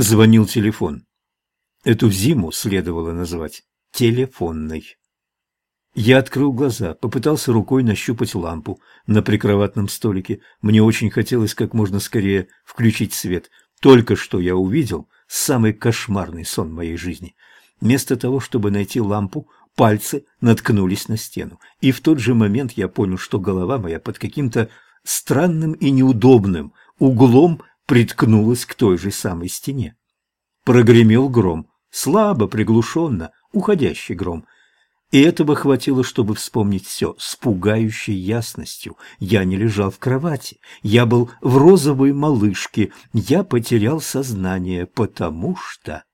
Звонил телефон. Эту зиму следовало назвать телефонной. Я открыл глаза, попытался рукой нащупать лампу на прикроватном столике. Мне очень хотелось как можно скорее включить свет. Только что я увидел самый кошмарный сон моей жизни. Вместо того, чтобы найти лампу, пальцы наткнулись на стену. И в тот же момент я понял, что голова моя под каким-то странным и неудобным углом приткнулась к той же самой стене. Прогремел гром, слабо, приглушенно, уходящий гром. И этого хватило, чтобы вспомнить все с пугающей ясностью. Я не лежал в кровати, я был в розовой малышке, я потерял сознание, потому что...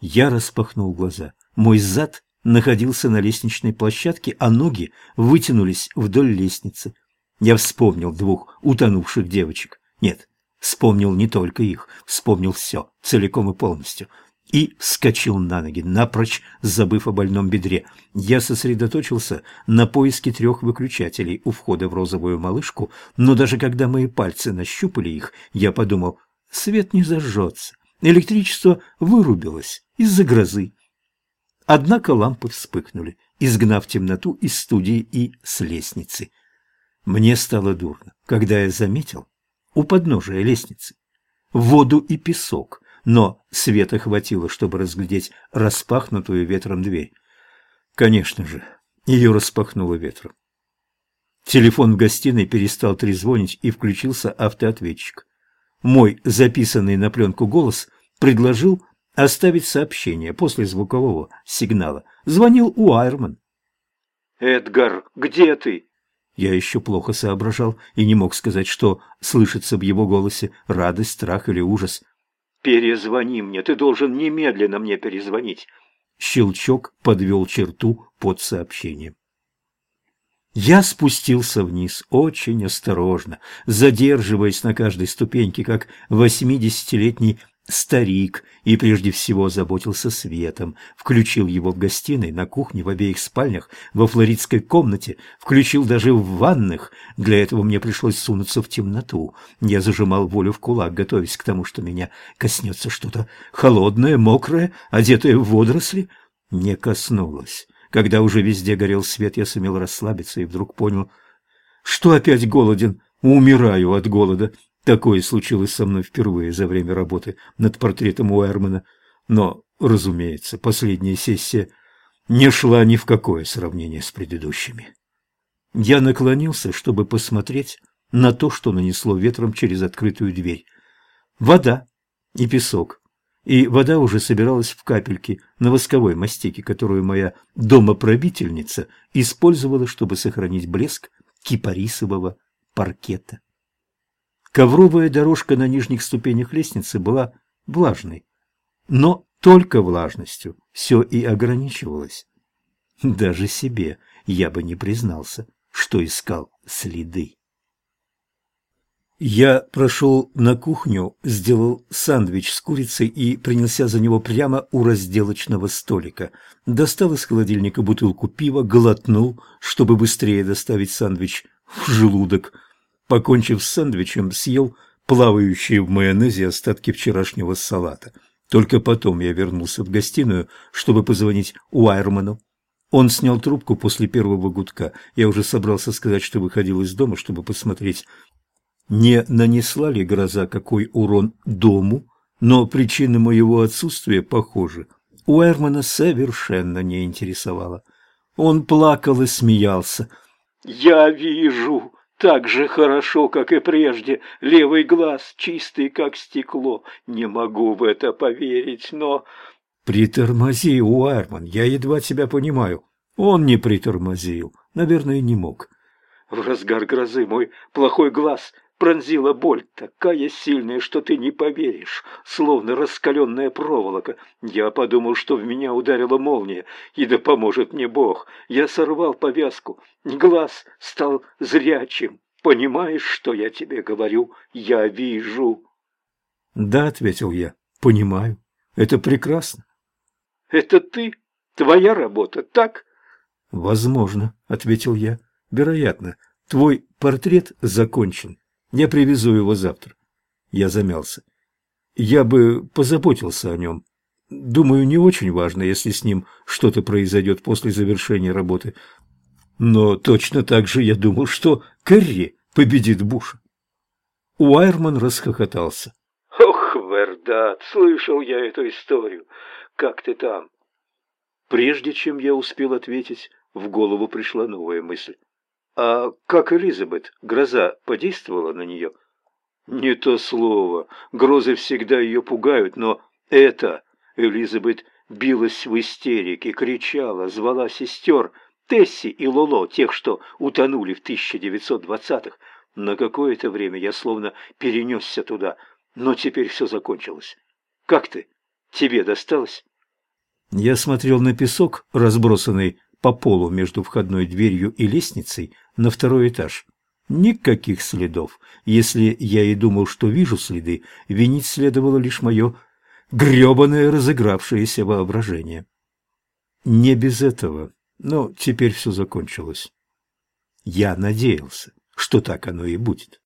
Я распахнул глаза. Мой зад находился на лестничной площадке, а ноги вытянулись вдоль лестницы. Я вспомнил двух утонувших девочек. Нет, вспомнил не только их, вспомнил все, целиком и полностью. И вскочил на ноги, напрочь забыв о больном бедре. Я сосредоточился на поиске трех выключателей у входа в розовую малышку, но даже когда мои пальцы нащупали их, я подумал, свет не зажжется. Электричество вырубилось из-за грозы. Однако лампы вспыхнули, изгнав темноту из студии и с лестницы. Мне стало дурно, когда я заметил у подножия лестницы воду и песок, но света хватило, чтобы разглядеть распахнутую ветром дверь. Конечно же, ее распахнуло ветром. Телефон в гостиной перестал трезвонить и включился автоответчик. Мой записанный на пленку голос предложил оставить сообщение после звукового сигнала. Звонил Уайрман. «Эдгар, где ты?» Я еще плохо соображал и не мог сказать, что слышится в его голосе радость, страх или ужас. «Перезвони мне, ты должен немедленно мне перезвонить». Щелчок подвел черту под сообщением. Я спустился вниз очень осторожно, задерживаясь на каждой ступеньке, как восьмидесятилетний Старик и прежде всего заботился светом, включил его в гостиной, на кухне, в обеих спальнях, во флоридской комнате, включил даже в ванных. Для этого мне пришлось сунуться в темноту. Я зажимал волю в кулак, готовясь к тому, что меня коснется что-то холодное, мокрое, одетое в водоросли. Не коснулось. Когда уже везде горел свет, я сумел расслабиться и вдруг понял, что опять голоден, умираю от голода. Такое случилось со мной впервые за время работы над портретом Уэрмана. Но, разумеется, последняя сессия не шла ни в какое сравнение с предыдущими. Я наклонился, чтобы посмотреть на то, что нанесло ветром через открытую дверь. Вода и песок. И вода уже собиралась в капельки на восковой мастике, которую моя домоправительница использовала, чтобы сохранить блеск кипарисового паркета. Ковровая дорожка на нижних ступенях лестницы была влажной, но только влажностью все и ограничивалось. Даже себе я бы не признался, что искал следы. Я прошел на кухню, сделал сэндвич с курицей и принялся за него прямо у разделочного столика. Достал из холодильника бутылку пива, глотнул, чтобы быстрее доставить сэндвич в желудок – Покончив с сэндвичем, съел плавающие в майонезе остатки вчерашнего салата. Только потом я вернулся в гостиную, чтобы позвонить Уайерману. Он снял трубку после первого гудка. Я уже собрался сказать, что выходил из дома, чтобы посмотреть, не нанесла ли гроза какой урон дому, но причина моего отсутствия, похоже, Уайермана совершенно не интересовала. Он плакал и смеялся. «Я вижу, так же хорошо, как и прежде. Левый глаз чистый, как стекло. Не могу в это поверить, но... Притормози, Уайрман, я едва тебя понимаю. Он не притормозил, наверное, не мог. В разгар грозы мой плохой глаз пронзила боль, такая сильная, что ты не поверишь, словно раскаленная проволока. Я подумал, что в меня ударила молния, и да поможет мне Бог. Я сорвал повязку, глаз стал зрячим. Понимаешь, что я тебе говорю? Я вижу. Да, ответил я, понимаю. Это прекрасно. Это ты? Твоя работа, так? Возможно, ответил я. Вероятно, твой портрет закончен. Я привезу его завтра. Я замялся. Я бы позаботился о нем. Думаю, не очень важно, если с ним что-то произойдет после завершения работы. Но точно так же я думал, что Керри победит Буша. Уайерман расхохотался. «Ох, Вердат, слышал я эту историю. Как ты там?» Прежде чем я успел ответить, в голову пришла новая мысль. «А как Элизабет? Гроза подействовала на нее?» «Не то слово. Грозы всегда ее пугают, но это...» Элизабет билась в истерике, кричала, звала сестер, Тесси и Лоло, тех, что утонули в 1920-х. На какое-то время я словно перенесся туда, но теперь все закончилось. Как ты? Тебе досталось? Я смотрел на песок, разбросанный по полу между входной дверью и лестницей на второй этаж. Никаких следов. Если я и думал, что вижу следы, винить следовало лишь мое гребаное разыгравшееся воображение. Не без этого, но теперь все закончилось. Я надеялся, что так оно и будет.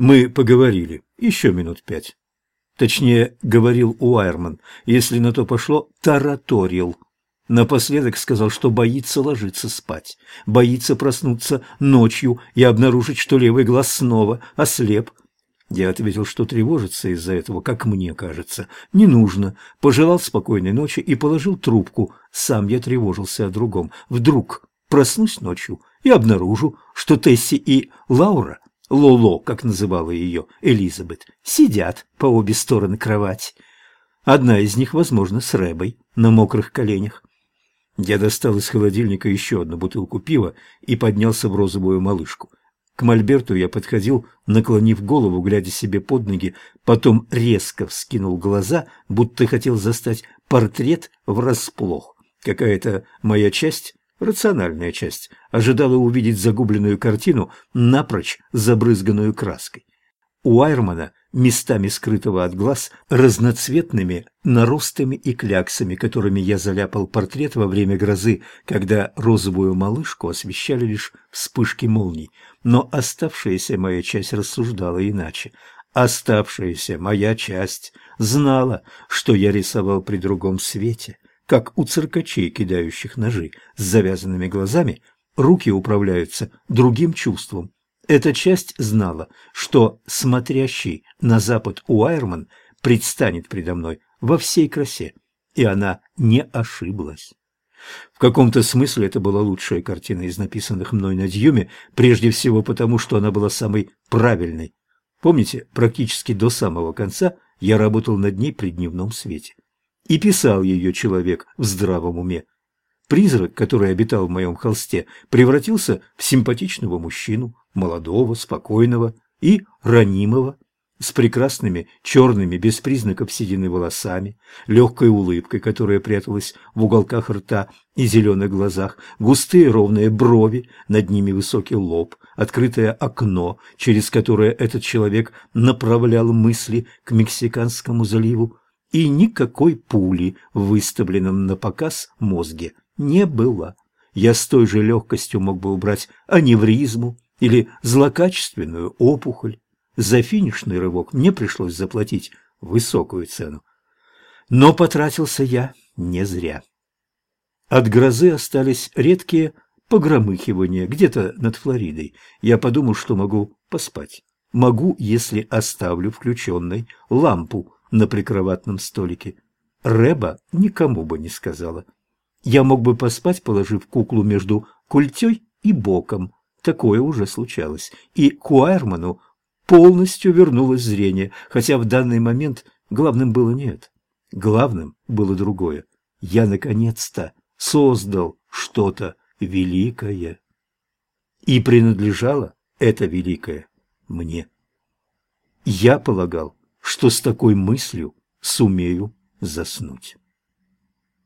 Мы поговорили еще минут пять. Точнее, говорил Уайерман, если на то пошло, тараторил. Напоследок сказал, что боится ложиться спать, боится проснуться ночью и обнаружить, что левый глаз снова ослеп. Я ответил, что тревожиться из-за этого, как мне кажется, не нужно. Пожелал спокойной ночи и положил трубку. Сам я тревожился о другом. Вдруг проснусь ночью и обнаружу, что Тесси и Лаура Лоло, как называла ее Элизабет, сидят по обе стороны кровати. Одна из них, возможно, с Рэбой на мокрых коленях. Я достал из холодильника еще одну бутылку пива и поднялся в розовую малышку. К мольберту я подходил, наклонив голову, глядя себе под ноги, потом резко вскинул глаза, будто хотел застать портрет врасплох. Какая-то моя часть рациональная часть, ожидала увидеть загубленную картину, напрочь забрызганную краской. У Айрмана, местами скрытого от глаз, разноцветными наростами и кляксами, которыми я заляпал портрет во время грозы, когда розовую малышку освещали лишь вспышки молний. Но оставшаяся моя часть рассуждала иначе. Оставшаяся моя часть знала, что я рисовал при другом свете – как у циркачей, кидающих ножи с завязанными глазами, руки управляются другим чувством. Эта часть знала, что смотрящий на запад Уайерман предстанет предо мной во всей красе, и она не ошиблась. В каком-то смысле это была лучшая картина из написанных мной на Дьюме, прежде всего потому, что она была самой правильной. Помните, практически до самого конца я работал над ней при дневном свете и писал ее человек в здравом уме. Призрак, который обитал в моем холсте, превратился в симпатичного мужчину, молодого, спокойного и ранимого, с прекрасными черными, без признаков седины волосами, легкой улыбкой, которая пряталась в уголках рта и зеленых глазах, густые ровные брови, над ними высокий лоб, открытое окно, через которое этот человек направлял мысли к Мексиканскому заливу, и никакой пули выставленном на показ мозге не было. Я с той же легкостью мог бы убрать аневризму или злокачественную опухоль. За финишный рывок мне пришлось заплатить высокую цену. Но потратился я не зря. От грозы остались редкие погромыхивания где-то над Флоридой. Я подумал, что могу поспать. Могу, если оставлю включенной лампу на прикроватном столике. Рэба никому бы не сказала. Я мог бы поспать, положив куклу между культей и боком. Такое уже случалось. И Куайрману полностью вернулось зрение, хотя в данный момент главным было не это. Главным было другое. Я наконец-то создал что-то великое. И принадлежало это великое мне. Я полагал, что с такой мыслью сумею заснуть.